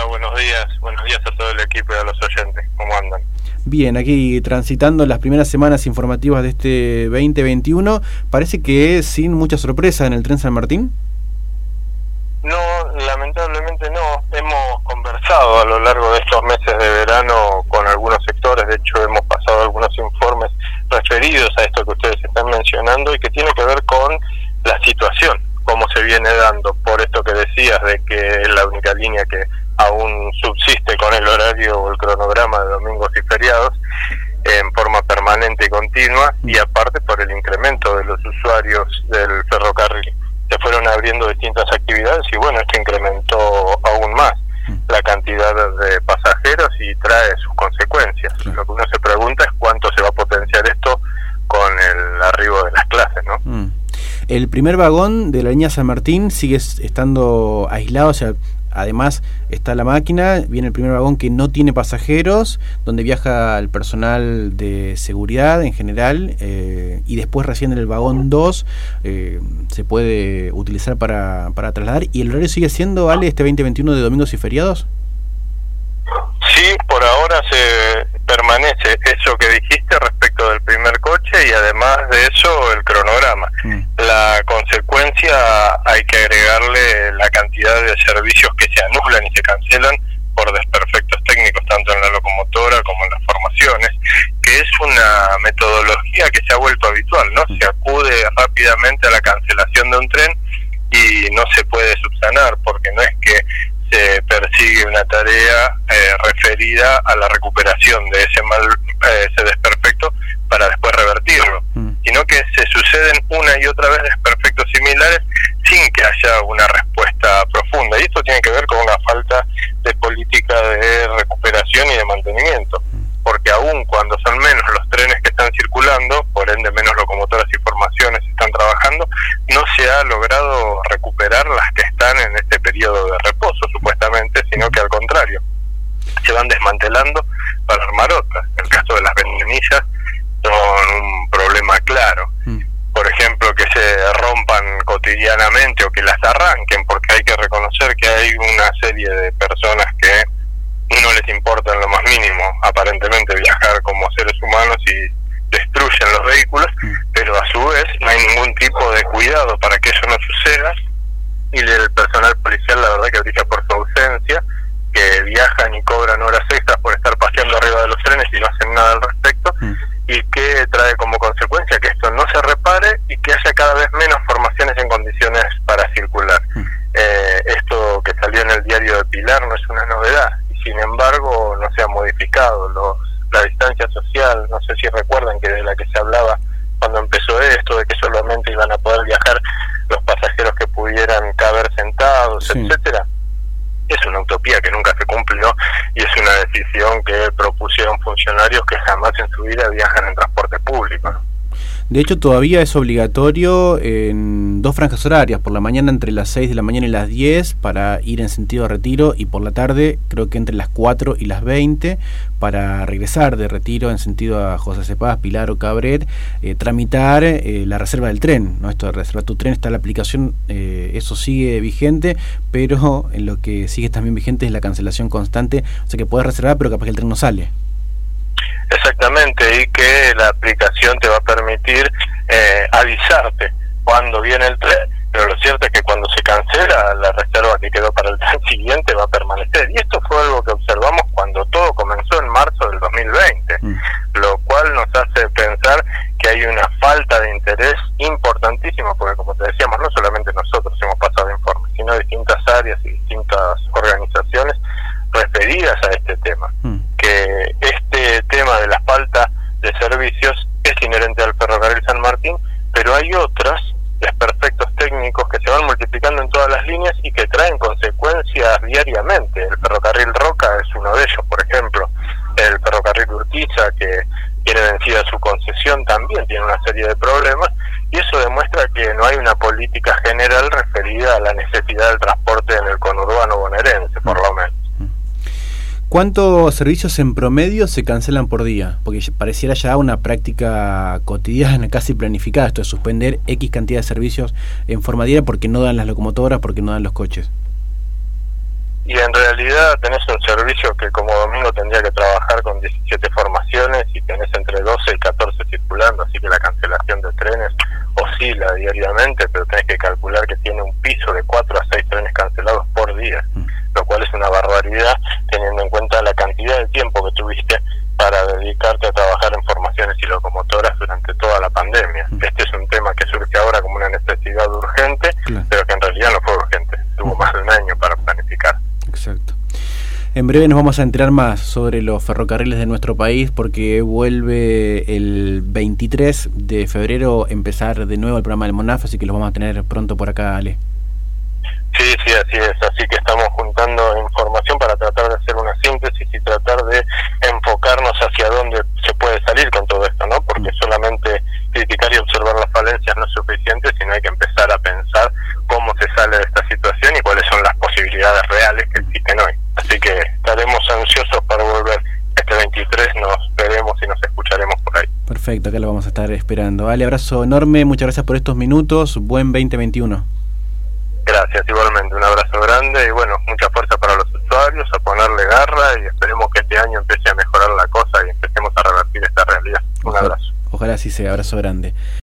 Hola, buenos días. Buenos días a todo el equipo y a los oyentes. ¿Cómo andan? Bien, aquí transitando las primeras semanas informativas de este 2021, parece que sin mucha sorpresa en el tren San Martín. No, lamentablemente no. Hemos conversado a lo largo de estos meses de verano con algunos sectores, de hecho hemos pasado algunos informes referidos a esto que ustedes están mencionando y que tiene que ver con la situación, cómo se viene dando, por esto que decías de que es la única línea que aún subsiste con el horario o el cronograma de domingos y feriados en forma permanente y continua y aparte por el incremento de los usuarios del ferrocarril se fueron abriendo distintas actividades y bueno, esto incrementó aún más la cantidad de pasajeros y trae sus consecuencias. Lo que uno se pregunta es cuánto se va a potenciar esto con el arribo de las clases, ¿no? Mm. El primer vagón de la línea San Martín sigue estando aislado, o sea, Además está la máquina, viene el primer vagón que no tiene pasajeros, donde viaja el personal de seguridad en general, eh, y después recién en el vagón 2 eh, se puede utilizar para, para trasladar. ¿Y el horario sigue siendo, vale, este 2021 de domingos y feriados? Sí, por ahora se permanece eso que dijiste respecto del primer coche y además de eso el cronograma. Hay que agregarle la cantidad de servicios que se anulan y se cancelan por desperfectos técnicos tanto en la locomotora como en las formaciones, que es una metodología que se ha vuelto habitual, ¿no? Se acude rápidamente a la cancelación de un tren y no se puede subsanar porque no es que se persigue una tarea eh, referida a la recuperación de ese mal eh, ese desperfecto para después revertirlo, mm. sino que se suceden una y otra vez desperfectos similares sin que haya una respuesta profunda. Y esto tiene que ver con una falta de política de recuperación y de mantenimiento, mm. porque aún cuando son menos los trenes que están circulando, por ende menos locomotoras y formaciones están trabajando, no se ha logrado recuperar las que están en este periodo de reposo, supuestamente, sino que al contrario, se van desmantelando para armar otras. En el caso de las ventanillas son un problema claro. Mm. Por ejemplo, que se rompan cotidianamente o que las arranquen, porque hay que reconocer que hay una serie de personas que no les importa en lo más mínimo, aparentemente, viajar como seres humanos y destruyen los vehículos, mm. pero a su vez no hay ningún tipo de cuidado para que eso no suceda y el personal policial la verdad que brilla por su ausencia, que viajan y cobran horas extras por no es una novedad, y sin embargo no se ha modificado. Los, la distancia social, no sé si recuerdan que de la que se hablaba cuando empezó esto, de que solamente iban a poder viajar los pasajeros que pudieran caber sentados, etcétera es una utopía que nunca se cumplió y es una decisión que propusieron funcionarios que jamás en su vida viajan en transporte público. De hecho, todavía es obligatorio en dos franjas horarias, por la mañana entre las 6 de la mañana y las 10 para ir en sentido de retiro y por la tarde creo que entre las 4 y las 20 para regresar de retiro en sentido a José Cepaz, Pilar o Cabret, eh, tramitar eh, la reserva del tren. ¿no? Esto de reservar tu tren está en la aplicación, eh, eso sigue vigente, pero en lo que sigue también vigente es la cancelación constante, o sea que puedes reservar pero capaz que el tren no sale. Exactamente, y que la aplicación te va a permitir eh, avisarte cuando viene el tren, pero lo cierto es que cuando se cancela, la reserva que quedó para el tren siguiente va a permanecer. Y esto fue algo que observamos cuando todo comenzó en marzo del 2020, mm. lo cual nos hace pensar que hay una falta de interés importantísima, porque como te decíamos, no solamente nosotros hemos pasado informes, sino distintas áreas y distintas organizaciones referidas a este tema. Mm. Que este tema de la falta de servicios es inherente al ferrocarril San Martín, pero hay otras desperfectos técnicos que se van multiplicando en todas las líneas y que traen consecuencias diariamente. El ferrocarril Roca es uno de ellos, por ejemplo. El ferrocarril Urquiza, que tiene vencida su concesión, también tiene una serie de problemas y eso demuestra que no hay una política general referida a la necesidad del transporte en el conurbano bonaerense, por lo menos. ¿Cuántos servicios en promedio se cancelan por día? Porque pareciera ya una práctica cotidiana, casi planificada, esto de suspender X cantidad de servicios en forma diaria porque no dan las locomotoras, porque no dan los coches. y en realidad tenés un servicio que como domingo tendría que trabajar con 17 formaciones y tenés entre 12 y 14 circulando, así que la cancelación de trenes oscila diariamente, pero tenés que calcular que tiene un piso de 4 a 6 trenes cancelados por día, mm. lo cual es una barbaridad teniendo en cuenta la cantidad de tiempo que tuviste para dedicarte a trabajar en formaciones y locomotoras durante toda la pandemia. Mm. Este es un tema que surge ahora como una necesidad urgente, pero que en realidad no fue urgente, tuvo más de un año para planificar. Exacto. En breve nos vamos a enterar más sobre los ferrocarriles de nuestro país porque vuelve el 23 de febrero empezar de nuevo el programa del MONAF, así que lo vamos a tener pronto por acá, Ale. Sí, sí, así es. Así que estamos juntando información para tratar de hacer una síntesis y tratar de enfocarnos hacia dónde se puede salir con todo esto, ¿no? Porque mm. solamente criticar y observar las falencias no es suficiente, sino hay que empezar a pensar cómo se sale de esta situación y cuáles son las posibilidades reales que existen hoy. Así que estaremos ansiosos para volver. Este 23 nos veremos y nos escucharemos por ahí. Perfecto, acá lo vamos a estar esperando. Ale, abrazo enorme, muchas gracias por estos minutos. Buen 2021. Gracias, igualmente. Un abrazo grande y bueno, mucha fuerza para los usuarios, a ponerle garra y esperemos que este año empiece a mejorar la cosa y empecemos a revertir esta realidad. Un abrazo. Ojalá así sea. Abrazo grande.